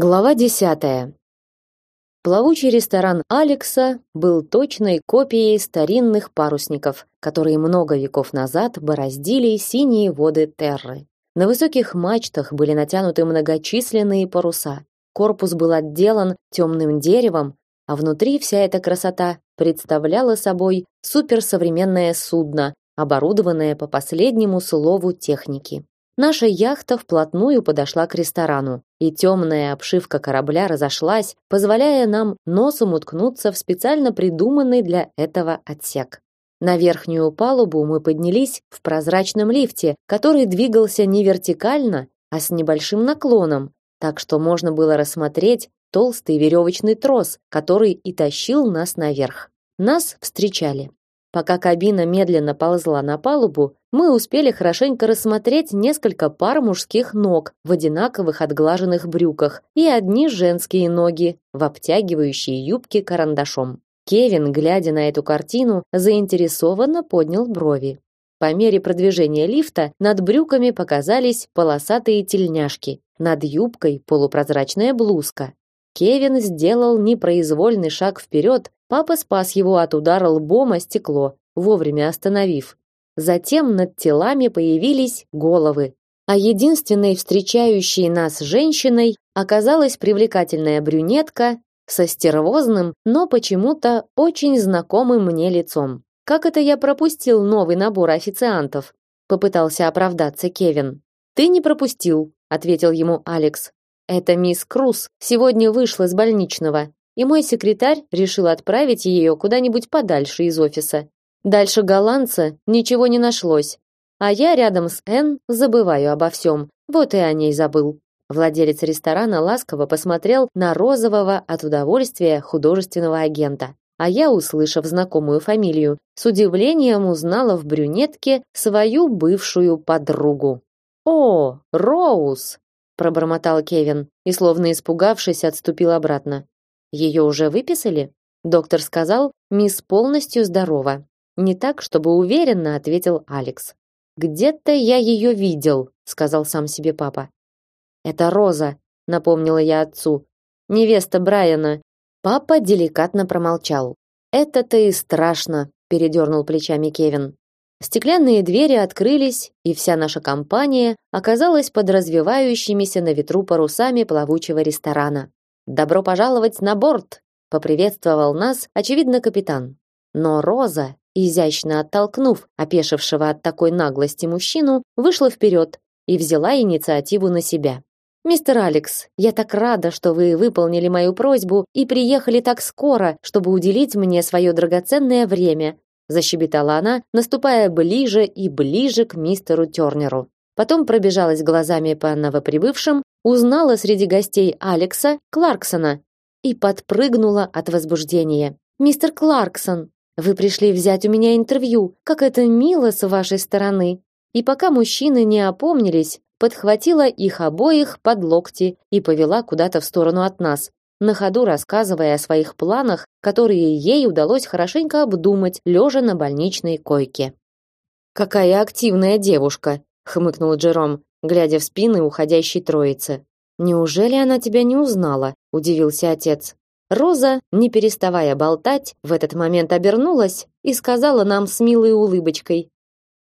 Глава десятая. Плавучий ресторан Алекса был точной копией старинных парусников, которые много веков назад бороздили синие воды Терры. На высоких мачтах были натянуты многочисленные паруса. Корпус был отделан темным деревом, а внутри вся эта красота представляла собой суперсовременное судно, оборудованное по последнему слову техники. Наша яхта вплотную подошла к ресторану, и темная обшивка корабля разошлась, позволяя нам носом уткнуться в специально придуманный для этого отсек. На верхнюю палубу мы поднялись в прозрачном лифте, который двигался не вертикально, а с небольшим наклоном, так что можно было рассмотреть толстый веревочный трос, который и тащил нас наверх. Нас встречали. Пока кабина медленно ползла на палубу, мы успели хорошенько рассмотреть несколько пар мужских ног в одинаковых отглаженных брюках и одни женские ноги в обтягивающей юбке карандашом. Кевин, глядя на эту картину, заинтересованно поднял брови. По мере продвижения лифта над брюками показались полосатые тельняшки, над юбкой полупрозрачная блузка. Кевин сделал непроизвольный шаг вперед, папа спас его от удара лбом о стекло, вовремя остановив. Затем над телами появились головы, а единственной встречающей нас женщиной оказалась привлекательная брюнетка со стервозным, но почему-то очень знакомым мне лицом. Как это я пропустил новый набор официантов? Попытался оправдаться Кевин. Ты не пропустил, ответил ему Алекс. Это мисс Круз сегодня вышла с больничного, и мой секретарь решил отправить ее куда-нибудь подальше из офиса. Дальше голландца ничего не нашлось. А я рядом с Н забываю обо всем. Вот и о ней забыл. Владелец ресторана ласково посмотрел на розового от удовольствия художественного агента. А я, услышав знакомую фамилию, с удивлением узнала в брюнетке свою бывшую подругу. О, Роуз, пробормотал Кевин и словно испугавшись, отступил обратно. Ее уже выписали? Доктор сказал, мисс полностью здорова. Не так, чтобы уверенно ответил Алекс. Где-то я ее видел, сказал сам себе папа. Это Роза, напомнила я отцу. Невеста Брайана. Папа деликатно промолчал. Это-то и страшно, передернул плечами Кевин. Стеклянные двери открылись, и вся наша компания оказалась под развивающимися на ветру парусами плавучего ресторана. Добро пожаловать на борт, поприветствовал нас, очевидно, капитан. Но Роза изящно оттолкнув опешившего от такой наглости мужчину, вышла вперед и взяла инициативу на себя. Мистер Алекс, я так рада, что вы выполнили мою просьбу и приехали так скоро, чтобы уделить мне свое драгоценное время, защебетала она, наступая ближе и ближе к мистеру Тёрнеру. Потом пробежалась глазами по новоприбывшим, узнала среди гостей Алекса Кларксона и подпрыгнула от возбуждения. Мистер Кларксон, вы пришли взять у меня интервью. Как это мило с вашей стороны. И пока мужчины не опомнились, подхватила их обоих под локти и повела куда-то в сторону от нас, на ходу рассказывая о своих планах, которые ей удалось хорошенько обдумать, лежа на больничной койке. Какая активная девушка, хмыкнул Джером, глядя в спины уходящей троицы. Неужели она тебя не узнала? удивился отец. Роза, не переставая болтать, в этот момент обернулась и сказала нам с милой улыбочкой: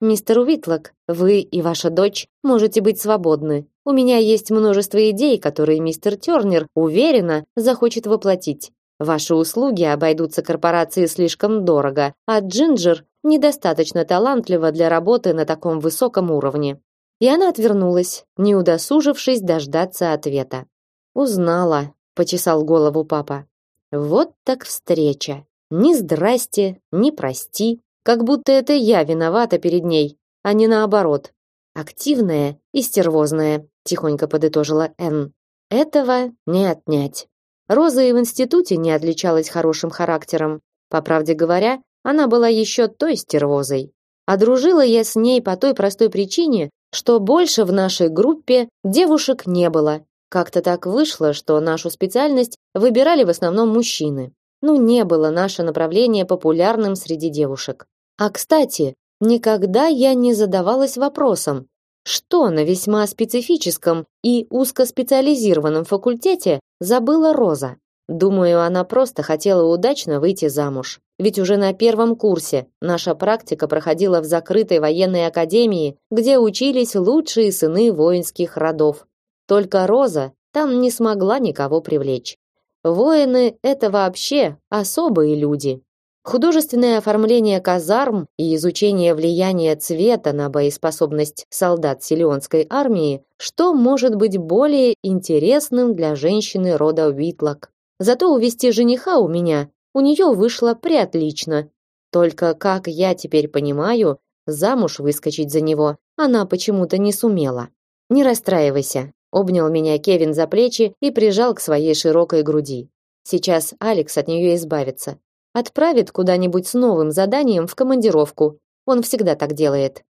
"Мистер Уитлок, вы и ваша дочь можете быть свободны. У меня есть множество идей, которые мистер Тёрнер уверенно захочет воплотить. Ваши услуги обойдутся корпорации слишком дорого, а Джинджер недостаточно талантлива для работы на таком высоком уровне". И она отвернулась, не удосужившись дождаться ответа. Узнала, почесал голову папа. Вот так встреча. Ни здрасте, ни прости, как будто это я виновата перед ней, а не наоборот. Активная и стервозная, тихонько подытожила Н. Этого не отнять. Роза и в институте не отличалась хорошим характером. По правде говоря, она была еще той стервозой. А дружила я с ней по той простой причине, что больше в нашей группе девушек не было, как-то так вышло, что нашу специальность выбирали в основном мужчины. Ну, не было наше направление популярным среди девушек. А, кстати, никогда я не задавалась вопросом, Что на весьма специфическом и узкоспециализированном факультете забыла Роза? Думаю, она просто хотела удачно выйти замуж. Ведь уже на первом курсе наша практика проходила в закрытой военной академии, где учились лучшие сыны воинских родов. Только Роза там не смогла никого привлечь. Воины это вообще особые люди. Художественное оформление казарм и изучение влияния цвета на боеспособность солдат Силионской армии, что может быть более интересным для женщины рода Уитлок. Зато увести жениха у меня у нее вышло приотлично. Только, как я теперь понимаю, замуж выскочить за него она почему-то не сумела. Не расстраивайся, обнял меня Кевин за плечи и прижал к своей широкой груди. Сейчас Алекс от нее избавится. Отправит куда-нибудь с новым заданием в командировку. Он всегда так делает.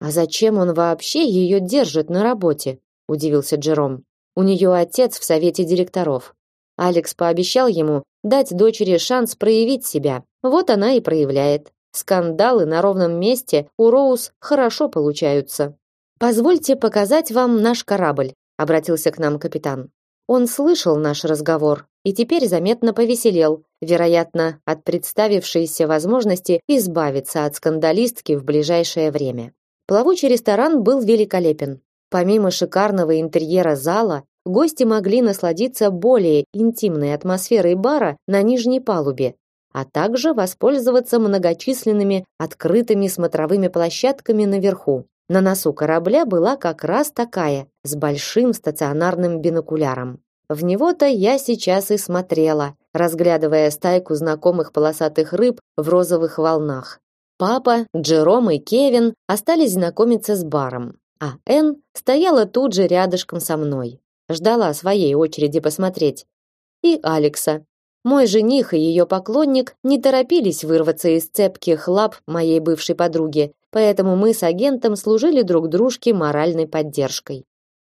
А зачем он вообще ее держит на работе? удивился Джером. У нее отец в совете директоров. Алекс пообещал ему дать дочери шанс проявить себя. Вот она и проявляет. Скандалы на ровном месте у Роуз хорошо получаются. Позвольте показать вам наш корабль, обратился к нам капитан. Он слышал наш разговор и теперь заметно повеселел, вероятно, от представившейся возможности избавиться от скандалистки в ближайшее время. Плавучий ресторан был великолепен. Помимо шикарного интерьера зала, гости могли насладиться более интимной атмосферой бара на нижней палубе, а также воспользоваться многочисленными открытыми смотровыми площадками наверху. На носу корабля была как раз такая, с большим стационарным бинокуляром. В него-то я сейчас и смотрела, разглядывая стайку знакомых полосатых рыб в розовых волнах. Папа, Джером и Кевин остались знакомиться с баром, а Энн стояла тут же рядышком со мной ждала своей очереди посмотреть. И Алекса. Мой жених и ее поклонник не торопились вырваться из цепких лап моей бывшей подруги, поэтому мы с агентом служили друг дружке моральной поддержкой.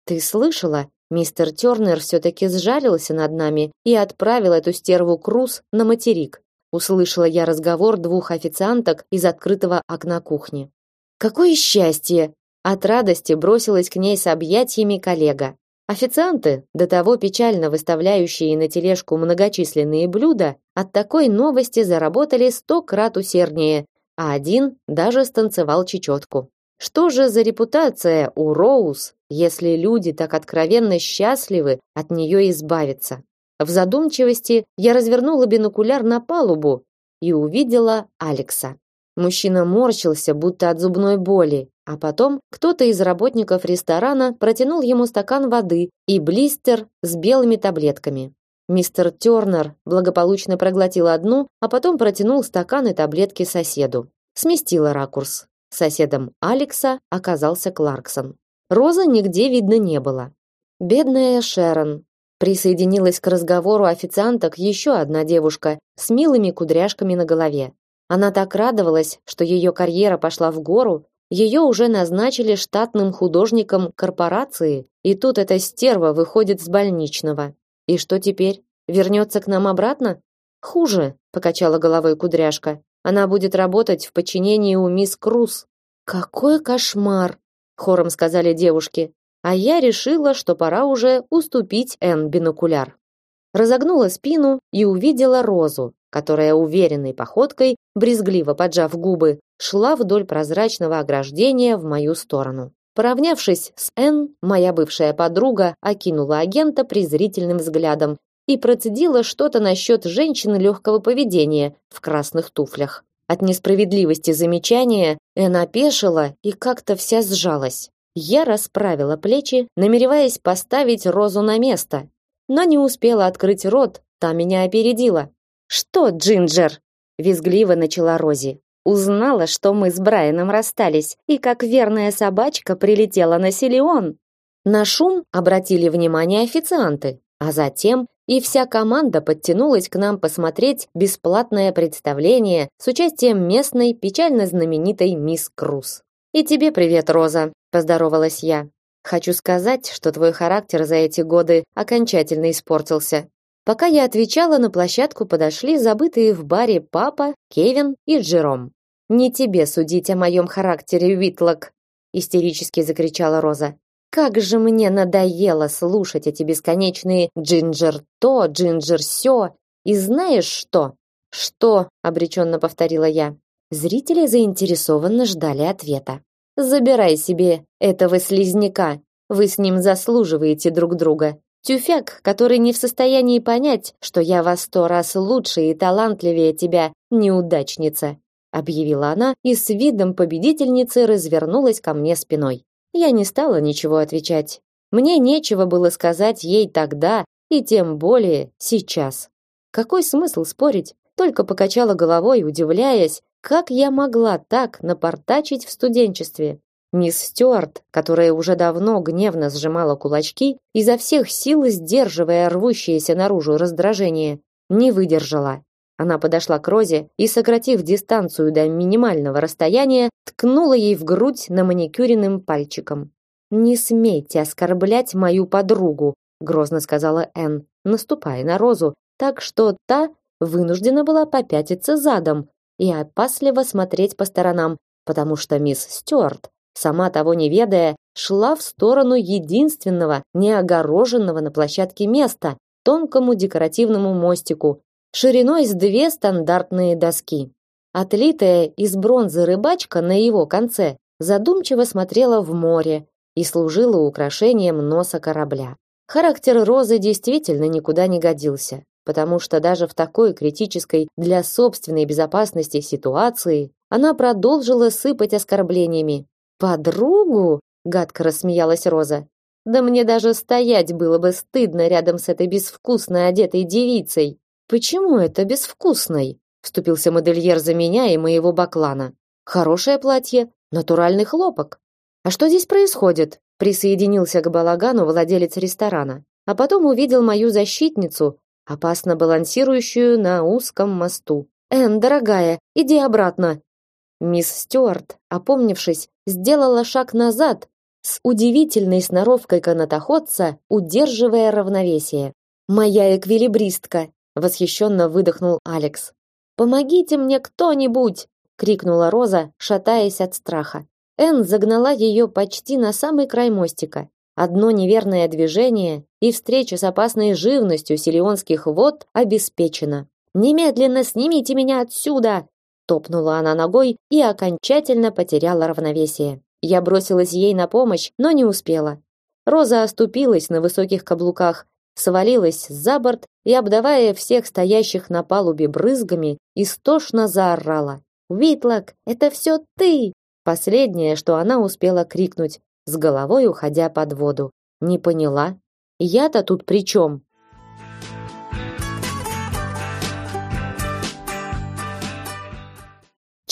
Ты слышала? Мистер Тёрнер все-таки сжалился над нами и отправил эту стерву Круз на материк. Услышала я разговор двух официанток из открытого окна кухни. Какое счастье! От радости бросилась к ней с объятиями коллега. Официанты, до того печально выставляющие на тележку многочисленные блюда, от такой новости заработали сто крат усерднее, а один даже станцевал чечетку. Что же за репутация у Роуз, если люди так откровенно счастливы от нее избавиться? В задумчивости я развернула бинокуляр на палубу и увидела Алекса. Мужчина морщился, будто от зубной боли, а потом кто-то из работников ресторана протянул ему стакан воды и блистер с белыми таблетками. Мистер Тёрнер благополучно проглотил одну, а потом протянул стакан и таблетки соседу. Сместила ракурс. Соседом Алекса оказался Кларксон. Розы нигде видно не было. Бедная Шерон. Присоединилась к разговору официанток еще одна девушка с милыми кудряшками на голове. Она так радовалась, что ее карьера пошла в гору, ее уже назначили штатным художником корпорации, и тут эта стерва выходит с больничного. И что теперь? Вернется к нам обратно? Хуже, покачала головой кудряшка. Она будет работать в подчинении у мисс Круз. Какой кошмар, хором сказали девушки. А я решила, что пора уже уступить Эн бинокуляр. Разогнула спину и увидела Розу, которая уверенной походкой, брезгливо поджав губы, шла вдоль прозрачного ограждения в мою сторону. Поравнявшись с Н, моя бывшая подруга окинула агента презрительным взглядом и процедила что-то насчет женщины легкого поведения в красных туфлях. От несправедливости замечания Эн опешила и как-то вся сжалась. Я расправила плечи, намереваясь поставить Розу на место, но не успела открыть рот, та меня опередила. «Что, Джинджер?» – визгливо начала Рози. Узнала, что мы с Брайаном расстались, и как верная собачка прилетела на Силион. На шум обратили внимание официанты, а затем и вся команда подтянулась к нам посмотреть бесплатное представление с участием местной печально знаменитой мисс Круз. «И тебе привет, Роза», – поздоровалась я. «Хочу сказать, что твой характер за эти годы окончательно испортился. Пока я отвечала, на площадку подошли забытые в баре папа, Кевин и Джером. Не тебе судить о моем характере, Витлок. истерически закричала Роза. Как же мне надоело слушать эти бесконечные джинджер то, джинджер сё. И знаешь что? Что? обреченно повторила я. Зрители заинтересованно ждали ответа. Забирай себе этого слизняка. Вы с ним заслуживаете друг друга. Тюфяк, который не в состоянии понять, что я во сто раз лучше и талантливее тебя, неудачница, объявила она и с видом победительницы развернулась ко мне спиной. Я не стала ничего отвечать. Мне нечего было сказать ей тогда и тем более сейчас. Какой смысл спорить? Только покачала головой, удивляясь, как я могла так напортачить в студенчестве. Мисс Стюарт, которая уже давно гневно сжимала кулачки, изо всех сил сдерживая рвущееся наружу раздражение, не выдержала. Она подошла к Розе и, сократив дистанцию до минимального расстояния, ткнула ей в грудь на маникюренным пальчиком. «Не смейте оскорблять мою подругу», грозно сказала Энн, наступая на Розу, так что та вынуждена была попятиться задом и опасливо смотреть по сторонам, потому что мисс Стюарт, сама того не ведая, шла в сторону единственного неогороженного на площадке места, тонкому декоративному мостику, шириной с две стандартные доски. Отлитая из бронзы рыбачка на его конце задумчиво смотрела в море и служила украшением носа корабля. Характер Розы действительно никуда не годился, потому что даже в такой критической для собственной безопасности ситуации она продолжила сыпать оскорблениями. «Подругу?» — гадко рассмеялась Роза. «Да мне даже стоять было бы стыдно рядом с этой безвкусно одетой девицей. Почему это безвкусной? Вступился модельер за меня и моего баклана. Хорошее платье, натуральный хлопок. А что здесь происходит? Присоединился к балагану владелец ресторана, а потом увидел мою защитницу, опасно балансирующую на узком мосту. Эн, дорогая, иди обратно. Мисс Стюарт, опомнившись, сделала шаг назад, с удивительной сноровкой канатоходца, удерживая равновесие. Моя эквилибристка, восхищенно выдохнул Алекс. Помогите мне кто-нибудь, крикнула Роза, шатаясь от страха. Эн загнала ее почти на самый край мостика. Одно неверное движение, и встреча с опасной живностью селионских вод обеспечена. Немедленно снимите меня отсюда, топнула она ногой и окончательно потеряла равновесие. Я бросилась ей на помощь, но не успела. Роза оступилась на высоких каблуках, свалилась за борт и, обдавая всех стоящих на палубе брызгами, истошно заорала. «Витлок, это все ты!» Последнее, что она успела крикнуть, с головой уходя под воду. «Не поняла? Я-то тут при чем?»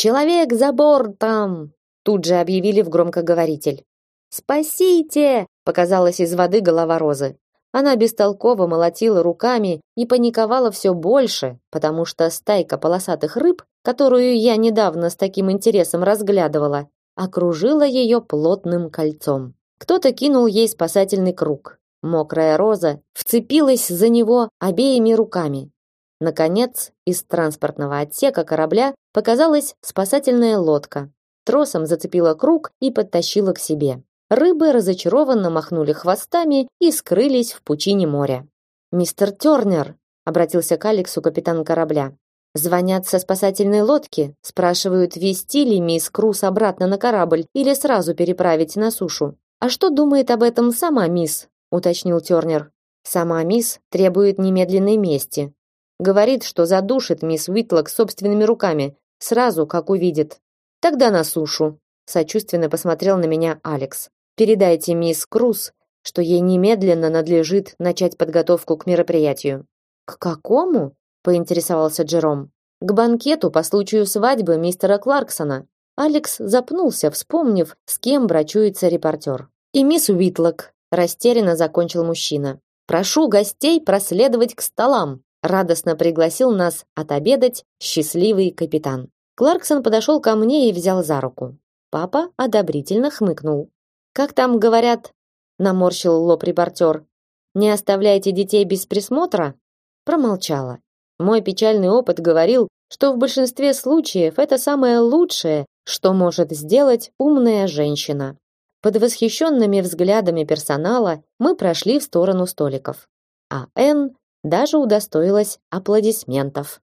«Человек за бортом!» Тут же объявили в громкоговоритель. «Спасите!» — показалась из воды голова Розы. Она бестолково молотила руками и паниковала все больше, потому что стайка полосатых рыб, которую я недавно с таким интересом разглядывала, окружила ее плотным кольцом. Кто-то кинул ей спасательный круг. Мокрая роза вцепилась за него обеими руками. Наконец, из транспортного отсека корабля показалась спасательная лодка. Тросом зацепила круг и подтащила к себе. Рыбы разочарованно махнули хвостами и скрылись в пучине моря. «Мистер Тернер», — обратился к Алексу капитан корабля, «звонят со спасательной лодки, спрашивают, вести ли мисс Крус обратно на корабль или сразу переправить на сушу. А что думает об этом сама мисс?» — уточнил Тернер. «Сама мисс требует немедленной мести. Говорит, что задушит мисс Уитлок собственными руками, сразу, как увидит. Тогда на сушу», — сочувственно посмотрел на меня Алекс. Передайте мисс Круз, что ей немедленно надлежит начать подготовку к мероприятию. К какому? поинтересовался Джером. К банкету по случаю свадьбы мистера Кларксона. Алекс запнулся, вспомнив, с кем брачуется репортер. И мисс Уитлок, растерянно закончил мужчина. Прошу гостей проследовать к столам. Радостно пригласил нас отобедать счастливый капитан. Кларксон подошел ко мне и взял за руку. Папа одобрительно хмыкнул. Как там говорят, наморщил лоб репортер. Не оставляйте детей без присмотра? Промолчала. Мой печальный опыт говорил, что в большинстве случаев это самое лучшее, что может сделать умная женщина. Под восхищенными взглядами персонала мы прошли в сторону столиков. А Энн даже удостоилась аплодисментов.